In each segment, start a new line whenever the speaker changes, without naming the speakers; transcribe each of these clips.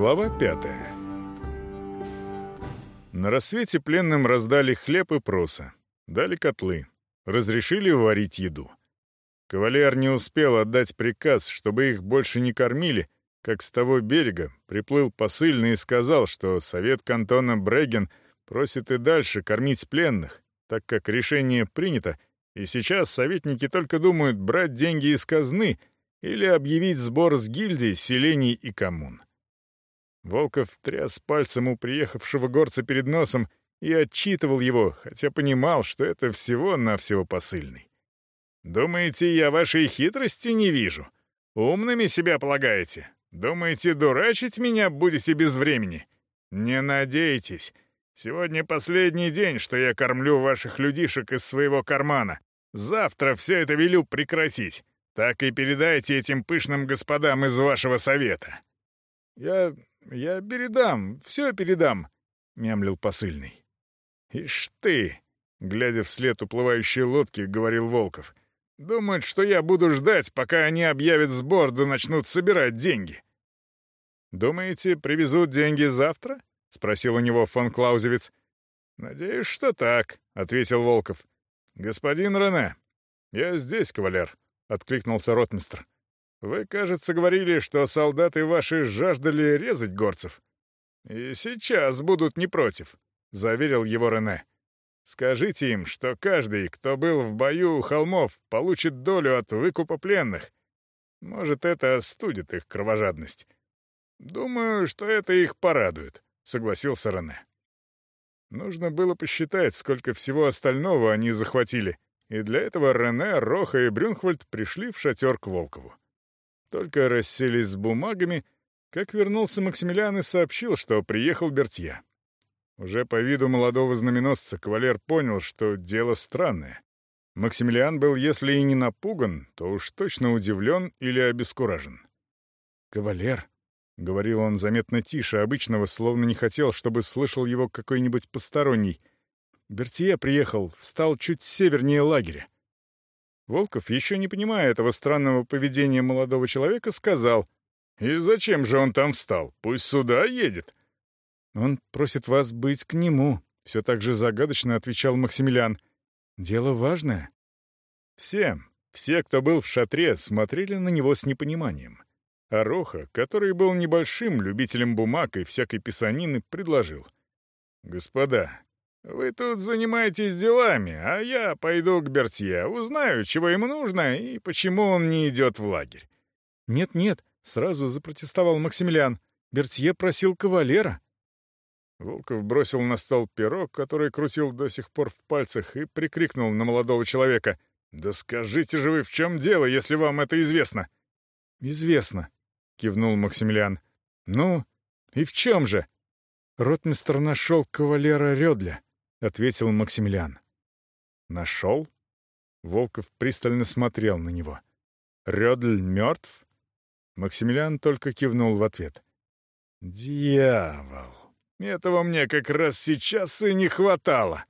Глава пятая. На рассвете пленным раздали хлеб и проса, дали котлы, разрешили варить еду. Кавалер не успел отдать приказ, чтобы их больше не кормили, как с того берега приплыл посыльный и сказал, что совет кантона Бреген просит и дальше кормить пленных, так как решение принято, и сейчас советники только думают брать деньги из казны или объявить сбор с гильдий, селений и коммун. Волков тряс пальцем у приехавшего горца перед носом и отчитывал его, хотя понимал, что это всего-навсего посыльный. «Думаете, я вашей хитрости не вижу? Умными себя полагаете? Думаете, дурачить меня будете без времени? Не надейтесь. Сегодня последний день, что я кормлю ваших людишек из своего кармана. Завтра все это велю прекратить. Так и передайте этим пышным господам из вашего совета». «Я... я передам, все передам», — мямлил посыльный. «Ишь ты!» — глядя вслед уплывающей лодки, говорил Волков. «Думают, что я буду ждать, пока они объявят сбор да начнут собирать деньги». «Думаете, привезут деньги завтра?» — спросил у него фон Клаузевиц. «Надеюсь, что так», — ответил Волков. «Господин Рене». «Я здесь, кавалер», — откликнулся ротмистр. «Вы, кажется, говорили, что солдаты ваши жаждали резать горцев». «И сейчас будут не против», — заверил его Рене. «Скажите им, что каждый, кто был в бою у холмов, получит долю от выкупа пленных. Может, это остудит их кровожадность». «Думаю, что это их порадует», — согласился Рене. Нужно было посчитать, сколько всего остального они захватили, и для этого Рене, Роха и Брюнхвальд пришли в шатер к Волкову. Только расселись с бумагами, как вернулся Максимилиан и сообщил, что приехал Бертье. Уже по виду молодого знаменосца кавалер понял, что дело странное. Максимилиан был, если и не напуган, то уж точно удивлен или обескуражен. «Кавалер», — говорил он заметно тише обычного, словно не хотел, чтобы слышал его какой-нибудь посторонний. Бертье приехал, встал чуть севернее лагеря. Волков, еще не понимая этого странного поведения молодого человека, сказал, «И зачем же он там встал? Пусть сюда едет». «Он просит вас быть к нему», — все так же загадочно отвечал Максимилиан. «Дело важное». Все, все, кто был в шатре, смотрели на него с непониманием. А Роха, который был небольшим любителем бумаг и всякой писанины, предложил. «Господа, вы тут занимаетесь делами, а я пойду к Бертье, узнаю, чего ему нужно и почему он не идет в лагерь». «Нет-нет», — сразу запротестовал Максимилиан. «Бертье просил кавалера». Волков бросил на стол пирог, который крутил до сих пор в пальцах, и прикрикнул на молодого человека. «Да скажите же вы, в чем дело, если вам это известно?» «Известно», — кивнул Максимилиан. «Ну, и в чем же?» Ротмистр нашел кавалера Рёдля. — ответил Максимилиан. «Нашел?» Волков пристально смотрел на него. «Рёдль мертв?» Максимилиан только кивнул в ответ. «Дьявол! Этого мне как раз сейчас и не хватало!»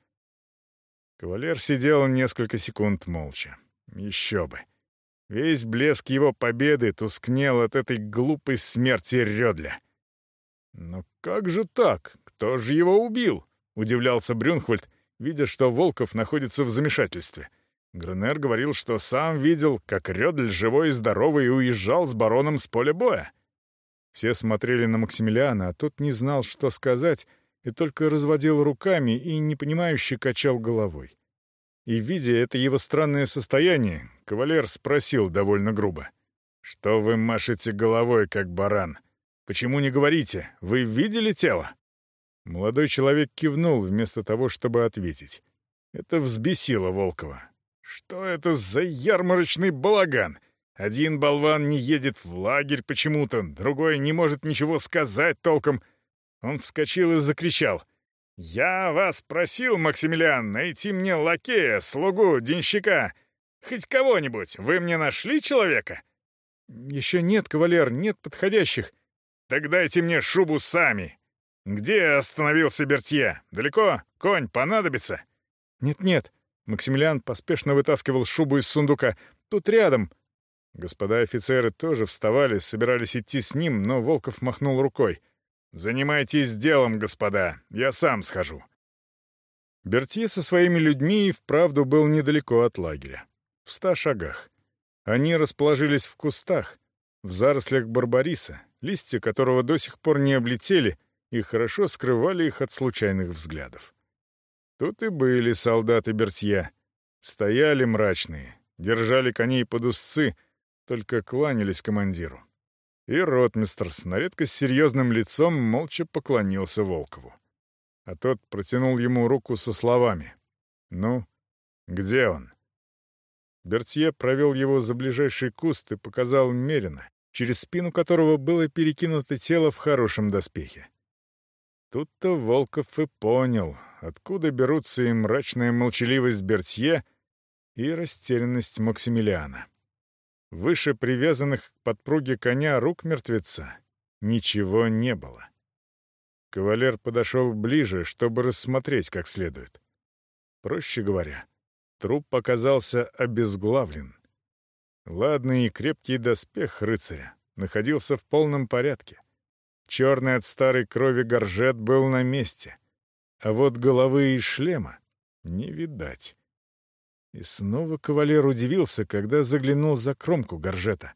Кавалер сидел несколько секунд молча. Еще бы. Весь блеск его победы тускнел от этой глупой смерти Рёдля. «Но как же так? Кто же его убил?» — удивлялся Брюнхвальд, видя, что Волков находится в замешательстве. Гренер говорил, что сам видел, как Рёдль живой и здоровый уезжал с бароном с поля боя. Все смотрели на Максимилиана, а тот не знал, что сказать, и только разводил руками и непонимающе качал головой. И, видя это его странное состояние, кавалер спросил довольно грубо. «Что вы машете головой, как баран? Почему не говорите? Вы видели тело?» Молодой человек кивнул вместо того, чтобы ответить. Это взбесило Волкова. «Что это за ярмарочный балаган? Один болван не едет в лагерь почему-то, другой не может ничего сказать толком». Он вскочил и закричал. «Я вас просил, Максимилиан, найти мне лакея, слугу, денщика. Хоть кого-нибудь. Вы мне нашли человека?» «Еще нет, кавалер, нет подходящих». «Так дайте мне шубу сами, «Где остановился Бертье? Далеко? Конь понадобится?»
«Нет-нет». Максимилиан поспешно вытаскивал шубу из сундука. «Тут рядом».
Господа офицеры тоже вставали, собирались идти с ним, но Волков махнул рукой. Занимайтесь делом, господа, я сам схожу».
Бертье со своими людьми и вправду был недалеко от лагеря. В ста шагах. Они расположились в кустах, в зарослях барбариса, листья которого до сих пор не облетели и хорошо скрывали их от случайных взглядов. Тут и были солдаты Бертье. Стояли мрачные, держали коней под узцы, только кланялись командиру. И ротмистр с на редкость серьезным лицом молча поклонился Волкову. А тот протянул ему руку со словами. «Ну, где он?» Бертье провел его за ближайший куст и показал Мерина, через спину которого было перекинуто тело в хорошем доспехе. Тут-то Волков и понял, откуда берутся и мрачная молчаливость Бертье и растерянность Максимилиана. Выше привязанных к подпруге коня рук мертвеца ничего не было. Кавалер подошел ближе, чтобы рассмотреть как следует. Проще говоря, труп оказался обезглавлен. Ладный и крепкий доспех рыцаря находился в полном порядке. Черный от старой крови горжет был на месте, а вот головы и шлема не видать. И снова кавалер удивился, когда заглянул за кромку горжета.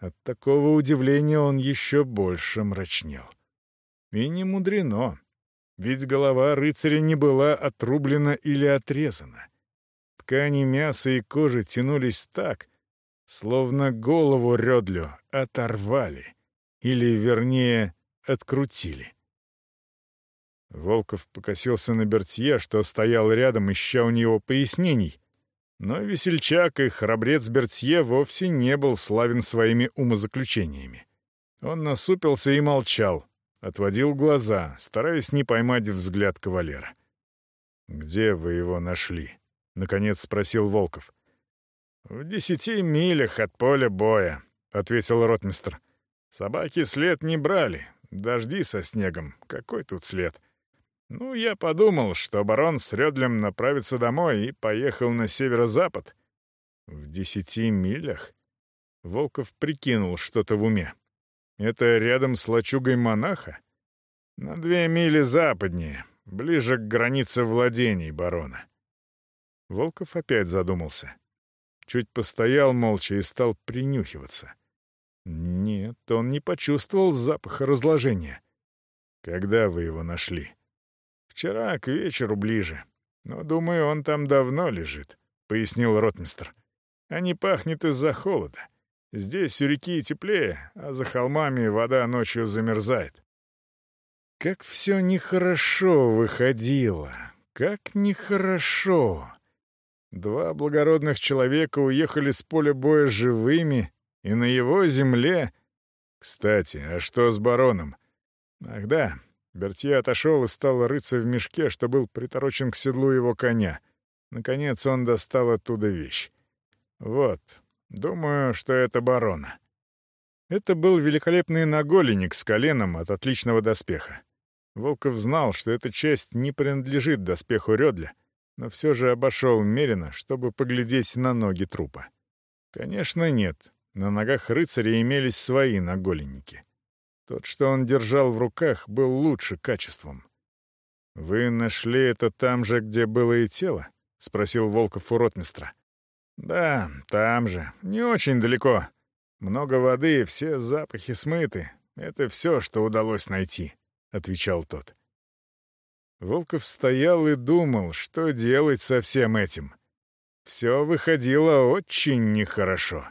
От такого удивления он еще больше мрачнел. И не мудрено, ведь голова рыцаря не была отрублена или отрезана. Ткани мяса и кожи тянулись так, словно голову Рёдлю оторвали, или, вернее, открутили. Волков покосился на Бертье, что стоял рядом, ища у него пояснений. Но весельчак и храбрец Бертье вовсе не был славен своими умозаключениями. Он насупился и молчал, отводил глаза, стараясь не поймать взгляд кавалера. «Где вы его нашли?» — наконец спросил Волков. «В десяти милях от поля боя», — ответил ротмистр. «Собаки след не брали. Дожди со снегом. Какой тут след?» Ну, я подумал, что барон с Рёдлем направится домой и поехал на северо-запад. В десяти милях? Волков прикинул что-то в уме. Это рядом с лачугой монаха? На две мили западнее, ближе к границе владений барона. Волков опять задумался. Чуть постоял молча и стал принюхиваться. Нет, он не почувствовал запаха разложения. Когда вы его нашли? Вчера к вечеру ближе. Но, думаю, он там давно лежит», — пояснил ротмистр. «А не пахнет из-за холода. Здесь у реки теплее, а за холмами вода ночью замерзает». Как все нехорошо выходило, как нехорошо. Два благородных человека уехали с поля боя живыми, и на его земле... Кстати, а что с бароном? Ах да, Бертье отошел и стал рыться в мешке, что был приторочен к седлу его коня. Наконец он достал оттуда вещь. «Вот, думаю, что это барона». Это был великолепный наголенник с коленом от отличного доспеха. Волков знал, что эта часть не принадлежит доспеху Рёдля, но все же обошел Мерина, чтобы поглядеть на ноги трупа. Конечно, нет. На ногах рыцаря имелись свои наголенники. Тот, что он держал в руках, был лучше качеством. «Вы нашли это там же, где было и тело?» — спросил Волков у ротмистра. «Да, там же. Не очень далеко. Много воды, все запахи смыты. Это все, что удалось найти», — отвечал тот. Волков стоял и думал, что делать со всем этим. Все выходило очень нехорошо.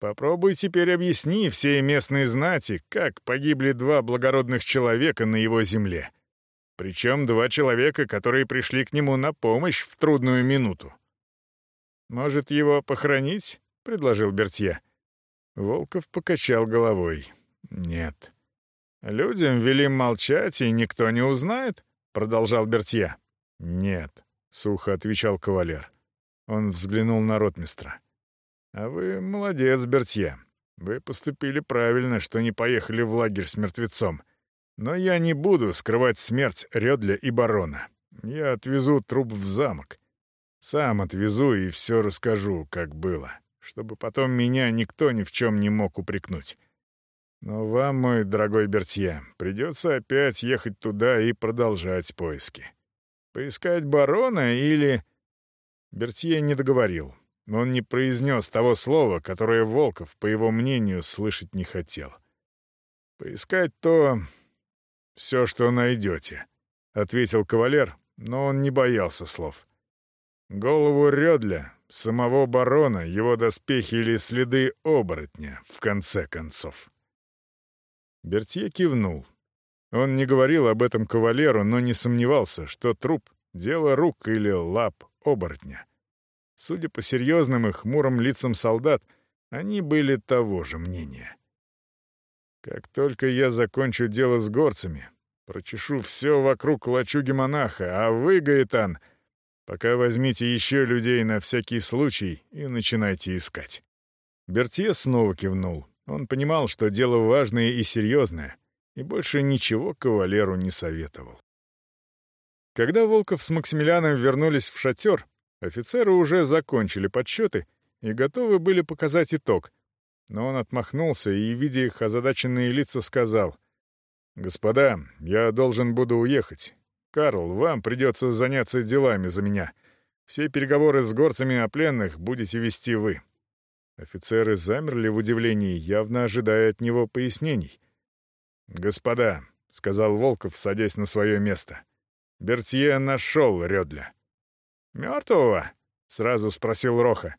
Попробуй теперь объясни всей местной знати, как погибли два благородных человека на его земле. Причем два человека, которые пришли к нему на помощь в трудную минуту. «Может, его похоронить?» — предложил Бертье. Волков покачал головой. «Нет». «Людям вели молчать, и никто не узнает?» — продолжал Бертье. «Нет», — сухо отвечал кавалер. Он взглянул на ротмистра. А вы молодец, Бертье. Вы поступили правильно, что не поехали в лагерь с мертвецом. Но я не буду скрывать смерть Рёдля и барона. Я отвезу труп в замок. Сам отвезу и все расскажу, как было, чтобы потом меня никто ни в чем не мог упрекнуть.
Но вам, мой дорогой Бертье, придется опять ехать туда и продолжать поиски. Поискать барона или...» Бертье не договорил. Он не произнес того слова, которое Волков, по его мнению, слышать не хотел. «Поискать то... все, что найдете», — ответил кавалер, но он не боялся слов. Голову Рёдля, самого барона, его доспехи или следы оборотня, в конце концов. Бертье кивнул. Он не говорил об этом кавалеру, но не сомневался, что труп — дело рук или лап оборотня. Судя по серьезным и хмурым лицам солдат, они были того же мнения. Как только я закончу дело с горцами, прочешу все вокруг лачуги монаха, а вы, Гаэтан, пока возьмите еще людей на всякий случай и начинайте искать. Бертье снова кивнул. Он понимал, что дело важное и серьезное, и больше ничего кавалеру не советовал. Когда Волков с Максимилианом вернулись в шатер, офицеры уже закончили подсчеты и готовы были показать итог. Но он отмахнулся и, видя их озадаченные лица, сказал, «Господа, я должен буду уехать. Карл, вам придется заняться делами за меня. Все переговоры с горцами о пленных будете вести вы. Офицеры замерли в удивлении, явно ожидая от него пояснений. «Господа», — сказал Волков, садясь на свое место, — «Бертье нашел Рёдля». «Мертвого?» — сразу спросил Роха.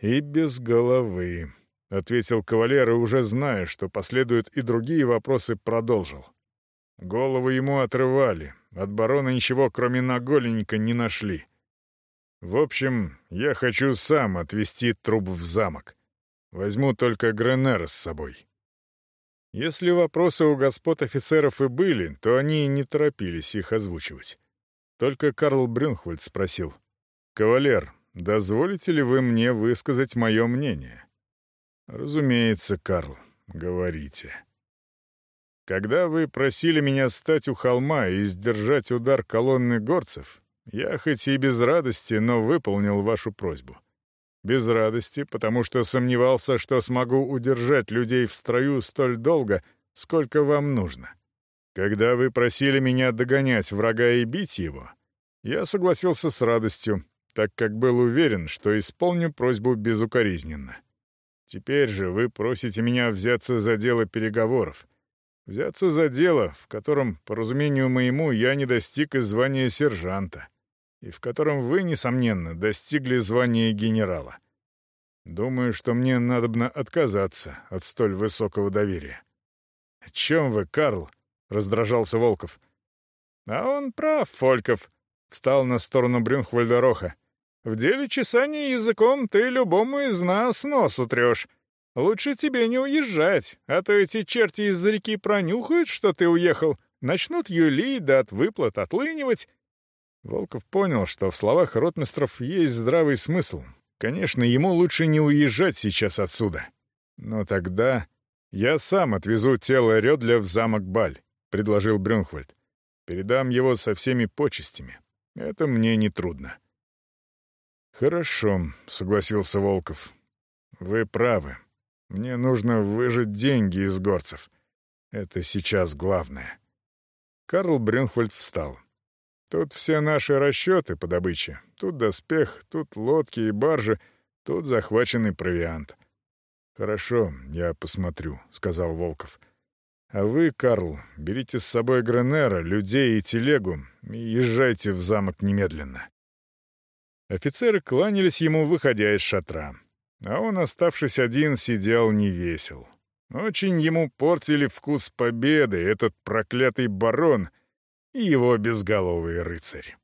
«И без головы», — ответил кавалер, и уже зная, что последуют и другие вопросы, продолжил. Голову ему отрывали, от барона ничего, кроме наголенника, не нашли. В общем, я хочу сам отвезти труп в замок. Возьму только Гренера с собой. Если вопросы у господ офицеров и были, то они не торопились их озвучивать. Только Карл Брюнхвальд спросил. «Кавалер, дозволите ли вы мне высказать мое мнение?» «Разумеется, Карл, говорите». «Когда вы просили меня стать у холма и сдержать удар колонны горцев, я хоть и без радости, но выполнил вашу просьбу. Без радости, потому что сомневался, что смогу удержать людей в строю столь долго, сколько вам нужно. Когда вы просили меня догонять врага и бить его, я согласился с радостью, так как был уверен, что исполню просьбу безукоризненно. Теперь же вы просите меня взяться за дело переговоров. Взяться за дело, в котором, по разумению моему, я не достиг и звания сержанта и в котором вы, несомненно, достигли звания генерала. Думаю, что мне надобно отказаться от столь высокого доверия». «О чем вы, Карл?» — раздражался Волков. «А он прав, Фольков», — встал на сторону Брюнхвальда Роха. «В деле чесания языком ты любому из нас нос утрешь. Лучше тебе не уезжать, а то эти черти из реки пронюхают, что ты уехал, начнут юлить да от выплат отлынивать, Волков понял, что в словах ротмистров есть здравый смысл. Конечно, ему лучше не уезжать сейчас отсюда. Но тогда я сам отвезу тело Рёдля в замок Баль, — предложил Брюнхвальд. Передам его со всеми почестями. Это мне не трудно. «Хорошо», — согласился Волков. «Вы правы. Мне нужно выжать деньги из горцев. Это сейчас главное». Карл Брюнхвальд встал. Тут все наши расчеты по добыче. Тут доспех, тут лодки и баржи, тут захваченный провиант. «Хорошо, я посмотрю», — сказал Волков. «А вы, Карл, берите с собой Гренера, людей и телегу и езжайте в замок немедленно». Офицеры кланялись ему, выходя из шатра. А он, оставшись один, сидел невесел. Очень ему портили вкус победы этот проклятый барон — и его безголовый рыцарь.